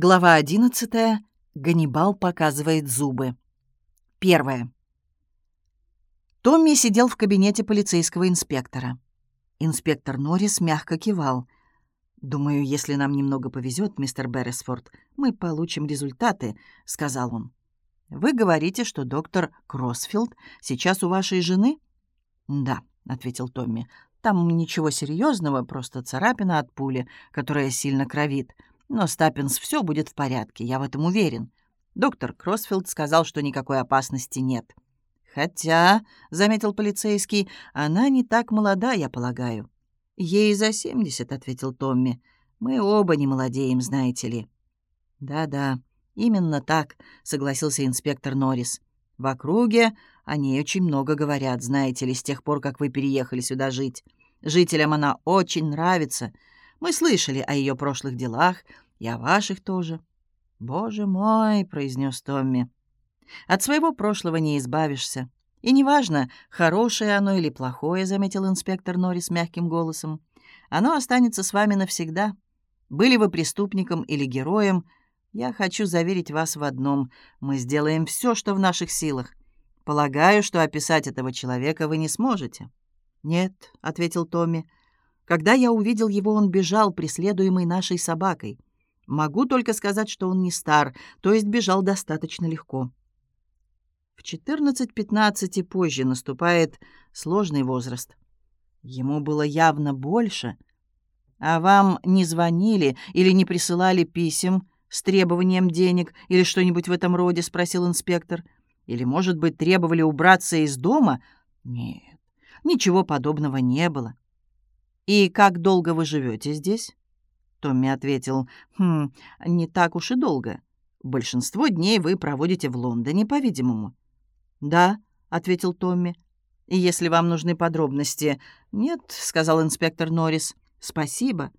Глава 11. Ганнибал показывает зубы. Первое. Томми сидел в кабинете полицейского инспектора. Инспектор Норрис мягко кивал. «Думаю, если нам немного повезет, мистер Берресфорд, мы получим результаты», — сказал он. «Вы говорите, что доктор Кроссфилд сейчас у вашей жены?» «Да», — ответил Томми. «Там ничего серьезного, просто царапина от пули, которая сильно кровит. Но с Таппинс все будет в порядке, я в этом уверен. Доктор Кроссфилд сказал, что никакой опасности нет. «Хотя», — заметил полицейский, — «она не так молода, я полагаю». «Ей за семьдесят», — ответил Томми. «Мы оба не молодеем, знаете ли». «Да-да, именно так», — согласился инспектор Норрис. «В округе о ней очень много говорят, знаете ли, с тех пор, как вы переехали сюда жить. Жителям она очень нравится. Мы слышали о ее прошлых делах и о ваших тоже». «Боже мой», — произнес Томми, — «от своего прошлого не избавишься. И неважно, хорошее оно или плохое», — заметил инспектор Норрис мягким голосом, — «оно останется с вами навсегда. Были вы преступником или героем, я хочу заверить вас в одном. Мы сделаем все, что в наших силах. Полагаю, что описать этого человека вы не сможете». «Нет», — ответил Томми, — когда я увидел его, он бежал, преследуемый нашей собакой. Могу только сказать, что он не стар, то есть бежал достаточно легко. В 14-15 и позже наступает сложный возраст. Ему было явно больше. А вам не звонили или не присылали писем с требованием денег или что-нибудь в этом роде, спросил инспектор. Или, может быть, требовали убраться из дома? Нет, ничего подобного не было. «И как долго вы живете здесь?» Томми ответил, «Хм, не так уж и долго. Большинство дней вы проводите в Лондоне, по-видимому». «Да», — ответил Томми. «И если вам нужны подробности...» «Нет», — сказал инспектор Норрис. «Спасибо.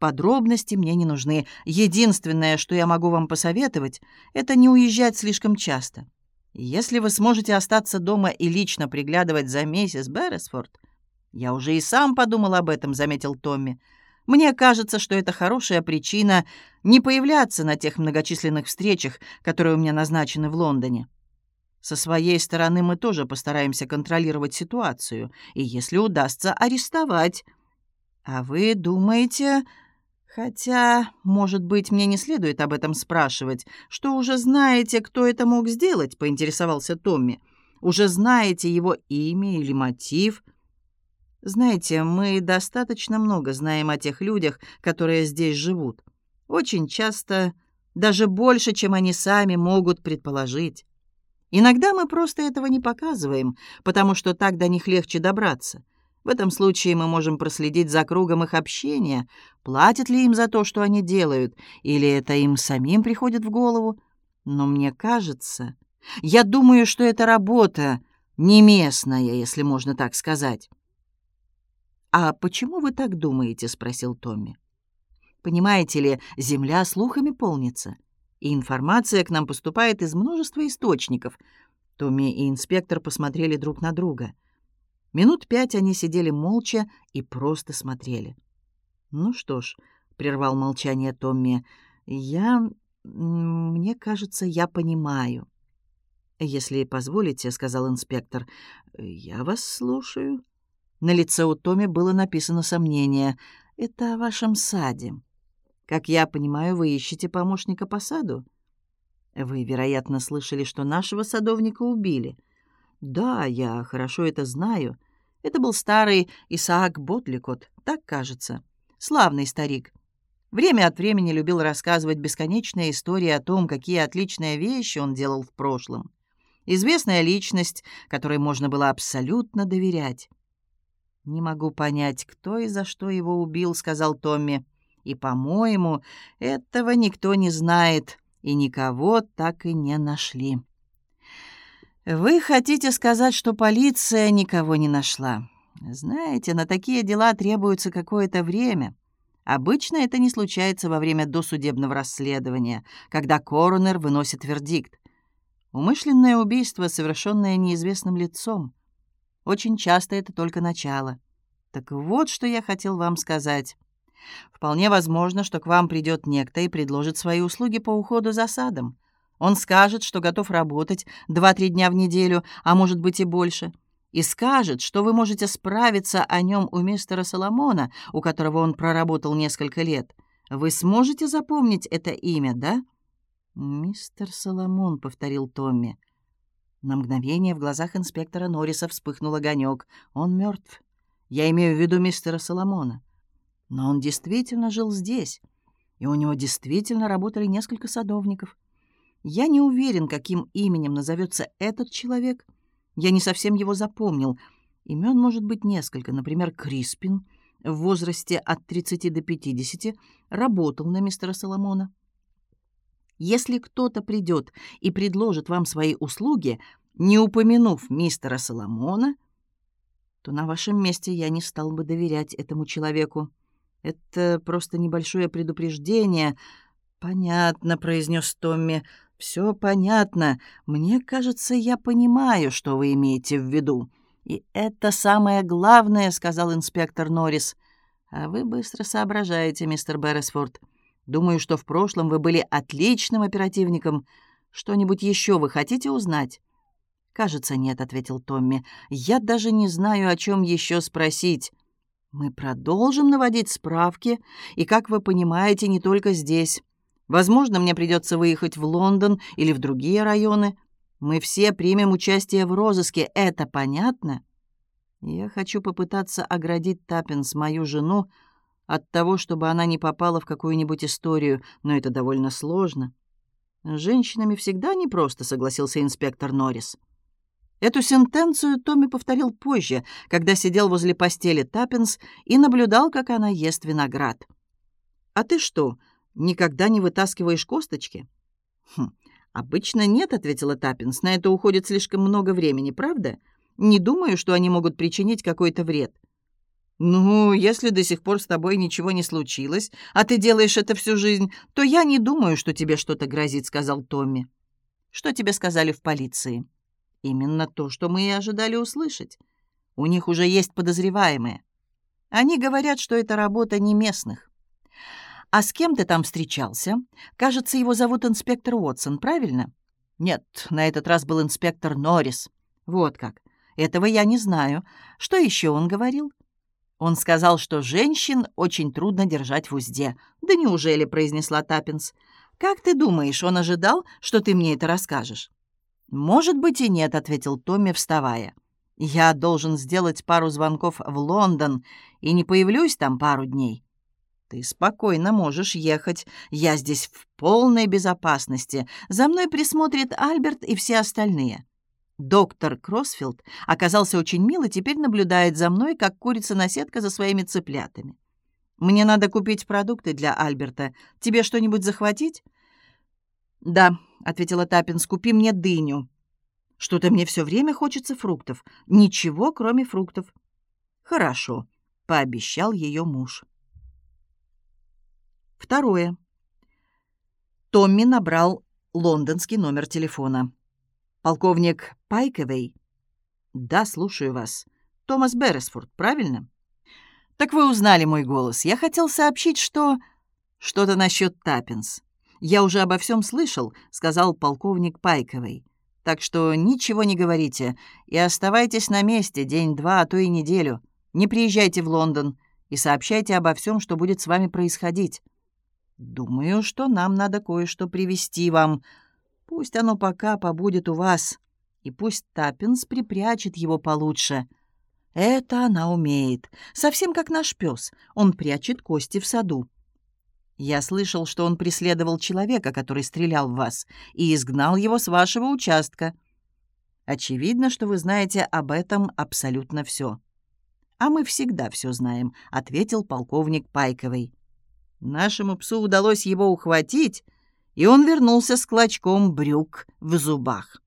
Подробности мне не нужны. Единственное, что я могу вам посоветовать, это не уезжать слишком часто. Если вы сможете остаться дома и лично приглядывать за миссис Берресфорд, «Я уже и сам подумал об этом», — заметил Томми. «Мне кажется, что это хорошая причина не появляться на тех многочисленных встречах, которые у меня назначены в Лондоне. Со своей стороны мы тоже постараемся контролировать ситуацию, и если удастся, арестовать. А вы думаете...» «Хотя, может быть, мне не следует об этом спрашивать, что уже знаете, кто это мог сделать?» — поинтересовался Томми. «Уже знаете его имя или мотив?» Знаете, мы достаточно много знаем о тех людях, которые здесь живут. Очень часто даже больше, чем они сами могут предположить. Иногда мы просто этого не показываем, потому что так до них легче добраться. В этом случае мы можем проследить за кругом их общения, платят ли им за то, что они делают, или это им самим приходит в голову. Но мне кажется, я думаю, что эта работа не местная, если можно так сказать. «А почему вы так думаете?» — спросил Томми. «Понимаете ли, Земля слухами полнится, и информация к нам поступает из множества источников». Томми и инспектор посмотрели друг на друга. Минут пять они сидели молча и просто смотрели. «Ну что ж», — прервал молчание Томми, — «я... мне кажется, я понимаю». «Если позволите», — сказал инспектор, — «я вас слушаю». На лице у Томи было написано сомнение. «Это о вашем саде. Как я понимаю, вы ищете помощника по саду?» «Вы, вероятно, слышали, что нашего садовника убили». «Да, я хорошо это знаю. Это был старый Исаак Ботликот, так кажется. Славный старик. Время от времени любил рассказывать бесконечные истории о том, какие отличные вещи он делал в прошлом. Известная личность, которой можно было абсолютно доверять. «Не могу понять, кто и за что его убил», — сказал Томми. «И, по-моему, этого никто не знает, и никого так и не нашли». «Вы хотите сказать, что полиция никого не нашла? Знаете, на такие дела требуется какое-то время. Обычно это не случается во время досудебного расследования, когда коронер выносит вердикт. Умышленное убийство, совершенное неизвестным лицом. Очень часто это только начало. Так вот, что я хотел вам сказать. Вполне возможно, что к вам придет некто и предложит свои услуги по уходу за садом. Он скажет, что готов работать 2-3 дня в неделю, а может быть и больше, и скажет, что вы можете справиться о нем у мистера Соломона, у которого он проработал несколько лет. Вы сможете запомнить это имя, да? «Мистер Соломон», — повторил Томми. На мгновение в глазах инспектора Норриса вспыхнул огонек. «Он мертв. Я имею в виду мистера Соломона. Но он действительно жил здесь, и у него действительно работали несколько садовников. Я не уверен, каким именем назовется этот человек. Я не совсем его запомнил. Имен может быть несколько. Например, Криспин в возрасте от 30 до 50 работал на мистера Соломона. Если кто-то придет и предложит вам свои услуги, не упомянув мистера Соломона, то на вашем месте я не стал бы доверять этому человеку. Это просто небольшое предупреждение. Понятно, произнес Томми. Все понятно. Мне кажется, я понимаю, что вы имеете в виду. И это самое главное, сказал инспектор Норрис. А вы быстро соображаете, мистер Берресфорд. Думаю, что в прошлом вы были отличным оперативником. Что-нибудь еще вы хотите узнать? «Кажется, нет», — ответил Томми. «Я даже не знаю, о чем еще спросить. Мы продолжим наводить справки, и, как вы понимаете, не только здесь. Возможно, мне придется выехать в Лондон или в другие районы. Мы все примем участие в розыске, это понятно?» Я хочу попытаться оградить Таппинс, мою жену, от того, чтобы она не попала в какую-нибудь историю, но это довольно сложно. С женщинами всегда непросто, согласился инспектор Норрис. Эту сентенцию Томми повторил позже, когда сидел возле постели Таппенс и наблюдал, как она ест виноград. «А ты что, никогда не вытаскиваешь косточки?» «Хм, обычно нет», — ответила Таппенс. «На это уходит слишком много времени, правда? Не думаю, что они могут причинить какой-то вред». «Ну, если до сих пор с тобой ничего не случилось, а ты делаешь это всю жизнь, то я не думаю, что тебе что-то грозит», — сказал Томми. «Что тебе сказали в полиции?» Именно то, что мы и ожидали услышать. У них уже есть подозреваемые. Они говорят, что это работа не местных. А с кем ты там встречался? Кажется, его зовут инспектор Уотсон, правильно? Нет, на этот раз был инспектор Норрис. Вот как. Этого я не знаю. Что еще он говорил? Он сказал, что женщин очень трудно держать в узде. «Да неужели?» — произнесла Таппинс. «Как ты думаешь, он ожидал, что ты мне это расскажешь?» «Может быть и нет», — ответил Томми, вставая. «Я должен сделать пару звонков в Лондон и не появлюсь там пару дней». «Ты спокойно можешь ехать. Я здесь в полной безопасности. За мной присмотрит Альберт и все остальные». Доктор Кроссфилд оказался очень мил и теперь наблюдает за мной, как курица-наседка за своими цыплятами. «Мне надо купить продукты для Альберта. Тебе что-нибудь захватить?» «Да», — ответила Таппинс, — «купи мне дыню». «Что-то мне все время хочется фруктов. Ничего, кроме фруктов». «Хорошо», — пообещал ее муж. Второе. Томми набрал лондонский номер телефона. «Полковник Пайковей?» «Да, слушаю вас. Томас Берресфорд, правильно?» «Так вы узнали мой голос. Я хотел сообщить, что...» «Что-то насчет Таппинс. «Я уже обо всем слышал», — сказал полковник Пайковый. «Так что ничего не говорите и оставайтесь на месте день-два, а то и неделю. Не приезжайте в Лондон и сообщайте обо всем, что будет с вами происходить. Думаю, что нам надо кое-что привести вам. Пусть оно пока побудет у вас, и пусть Таппинс припрячет его получше». Это она умеет, совсем как наш пес. Он прячет кости в саду. Я слышал, что он преследовал человека, который стрелял в вас, и изгнал его с вашего участка. Очевидно, что вы знаете об этом абсолютно все. А мы всегда все знаем, ответил полковник Пайковый. Нашему псу удалось его ухватить, и он вернулся с клочком брюк в зубах.